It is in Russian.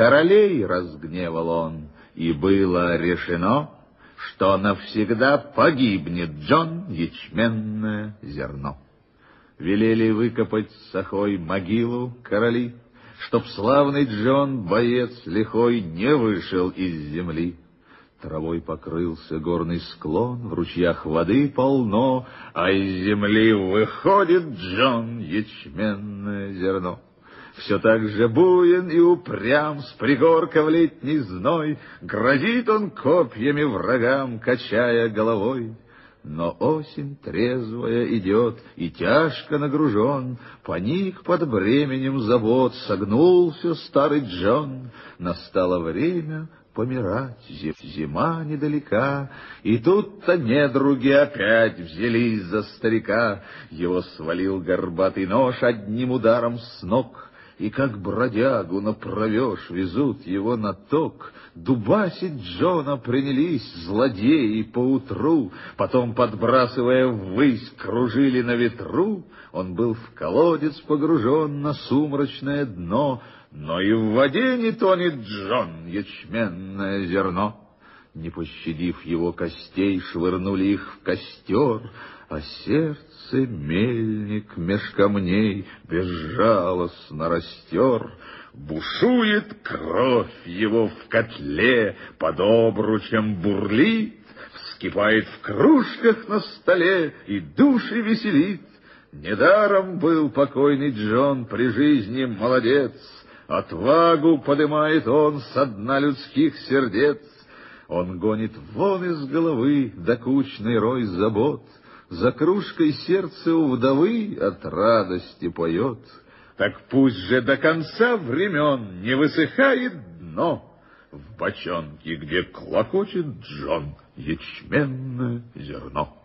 королей разгневал он, и было решено, что навсегда погибнет Джон ячменное зерно. Велели выкопать сахой могилу короли, Чтоб славный Джон, боец лихой, не вышел из земли. Травой покрылся горный склон, в ручьях воды полно, А из земли выходит Джон, ячменное зерно. Все так же буен и упрям, с пригорка в летний зной, Грозит он копьями врагам, качая головой. Но осень трезвая идет и тяжко нагружен, Поник под бременем забот, согнулся старый Джон. Настало время помирать, зима недалека, И тут-то недруги опять взялись за старика. Его свалил горбатый нож одним ударом с ног — и как бродягу направешь, везут его на ток. Дубасить Джона принялись злодеи поутру, потом, подбрасывая ввысь, кружили на ветру. Он был в колодец погружен на сумрачное дно, но и в воде не тонет Джон, ячменное зерно. Не пощадив его костей, швырнули их в костер, а сердце мельник меж камней безжалостно растер. Бушует кровь его в котле, под обручем бурлит, Вскипает в кружках на столе и души веселит. Недаром был покойный Джон при жизни молодец, Отвагу подымает он со дна людских сердец. Он гонит вон из головы докучный рой забот — за кружкой сердце у вдовы от радости поет. Так пусть же до конца времен не высыхает дно в бочонке, где клокочет Джон ячменное зерно.